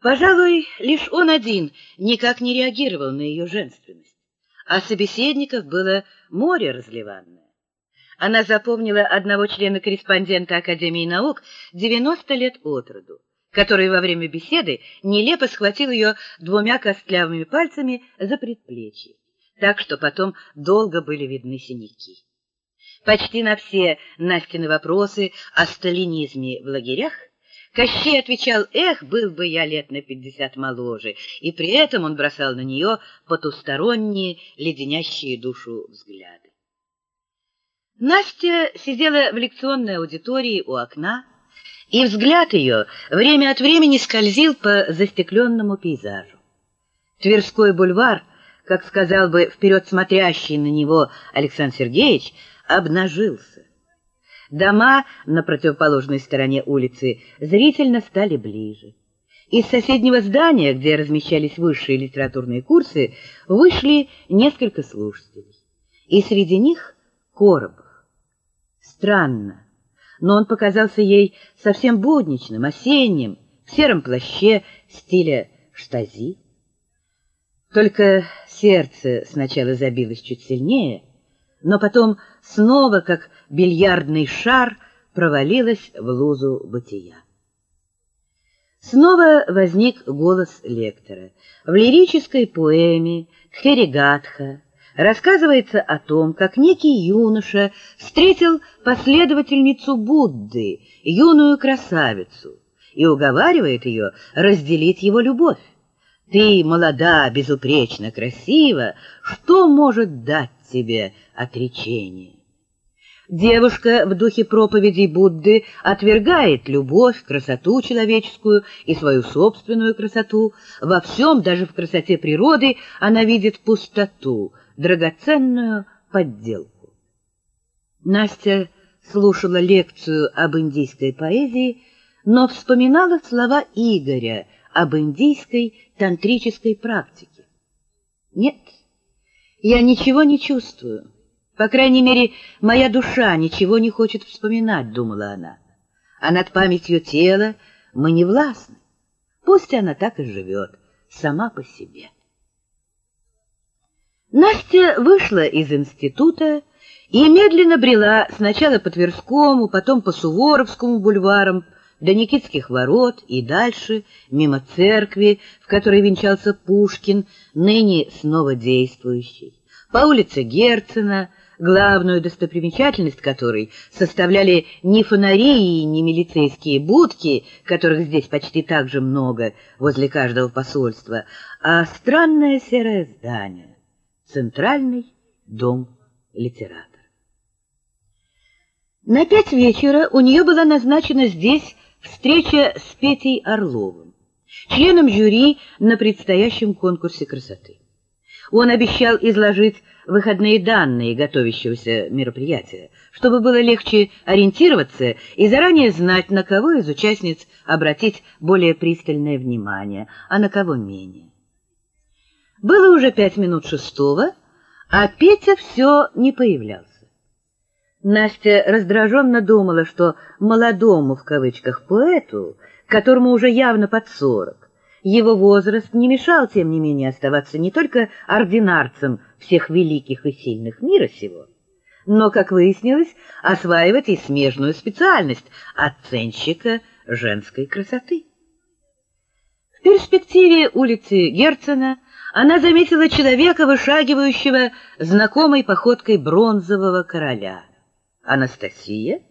Пожалуй, лишь он один никак не реагировал на ее женственность, а собеседников было море разливанное. Она запомнила одного члена-корреспондента Академии наук 90 лет от роду, который во время беседы нелепо схватил ее двумя костлявыми пальцами за предплечье, так что потом долго были видны синяки. Почти на все Настины вопросы о сталинизме в лагерях Кощей отвечал, эх, был бы я лет на пятьдесят моложе, и при этом он бросал на нее потусторонние, леденящие душу взгляды. Настя сидела в лекционной аудитории у окна, и взгляд ее время от времени скользил по застекленному пейзажу. Тверской бульвар, как сказал бы вперед смотрящий на него Александр Сергеевич, обнажился. Дома на противоположной стороне улицы зрительно стали ближе. Из соседнего здания, где размещались высшие литературные курсы, вышли несколько слушателей. И среди них Коробов. Странно, но он показался ей совсем будничным, осенним, в сером плаще стиля штази. Только сердце сначала забилось чуть сильнее, но потом снова, как бильярдный шар, провалилась в лузу бытия. Снова возник голос лектора. В лирической поэме «Тхеригатха» рассказывается о том, как некий юноша встретил последовательницу Будды, юную красавицу, и уговаривает ее разделить его любовь. Ты молода, безупречно красива, что может дать тебе отречение? Девушка в духе проповедей Будды отвергает любовь, красоту человеческую и свою собственную красоту. Во всем, даже в красоте природы, она видит пустоту, драгоценную подделку. Настя слушала лекцию об индийской поэзии, но вспоминала слова Игоря об индийской тантрической практике. Нет, я ничего не чувствую. По крайней мере, моя душа ничего не хочет вспоминать, думала она. А над памятью тела мы не властны. Пусть она так и живет, сама по себе. Настя вышла из института и медленно брела сначала по Тверскому, потом по Суворовскому бульварам, до Никитских ворот и дальше, мимо церкви, в которой венчался Пушкин, ныне снова действующий, по улице Герцена, главную достопримечательность которой составляли не фонари и не милицейские будки, которых здесь почти так же много возле каждого посольства, а странное серое здание — Центральный дом литератора. На пять вечера у нее была назначена здесь Встреча с Петей Орловым, членом жюри на предстоящем конкурсе красоты. Он обещал изложить выходные данные готовящегося мероприятия, чтобы было легче ориентироваться и заранее знать, на кого из участниц обратить более пристальное внимание, а на кого менее. Было уже пять минут шестого, а Петя все не появлялся. Настя раздраженно думала, что «молодому» в кавычках поэту, которому уже явно под сорок, его возраст не мешал, тем не менее, оставаться не только ординарцем всех великих и сильных мира сего, но, как выяснилось, осваивать и смежную специальность оценщика женской красоты. В перспективе улицы Герцена она заметила человека, вышагивающего знакомой походкой бронзового короля — Анастасия?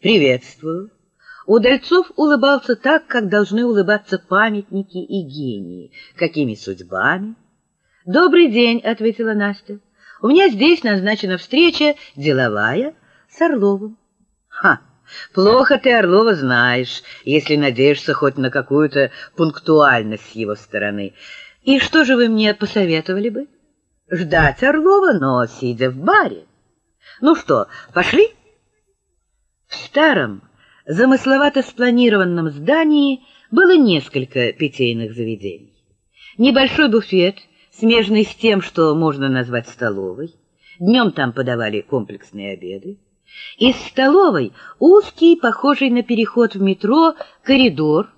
Приветствую. Удальцов улыбался так, как должны улыбаться памятники и гении. Какими судьбами? Добрый день, ответила Настя. У меня здесь назначена встреча деловая с Орловым. Ха! Плохо ты Орлова знаешь, если надеешься хоть на какую-то пунктуальность с его стороны. И что же вы мне посоветовали бы? Ждать Орлова, но сидя в баре. Ну что, пошли? В старом, замысловато спланированном здании было несколько питейных заведений. Небольшой буфет, смежный с тем, что можно назвать столовой. Днем там подавали комплексные обеды. Из столовой узкий, похожий на переход в метро, коридор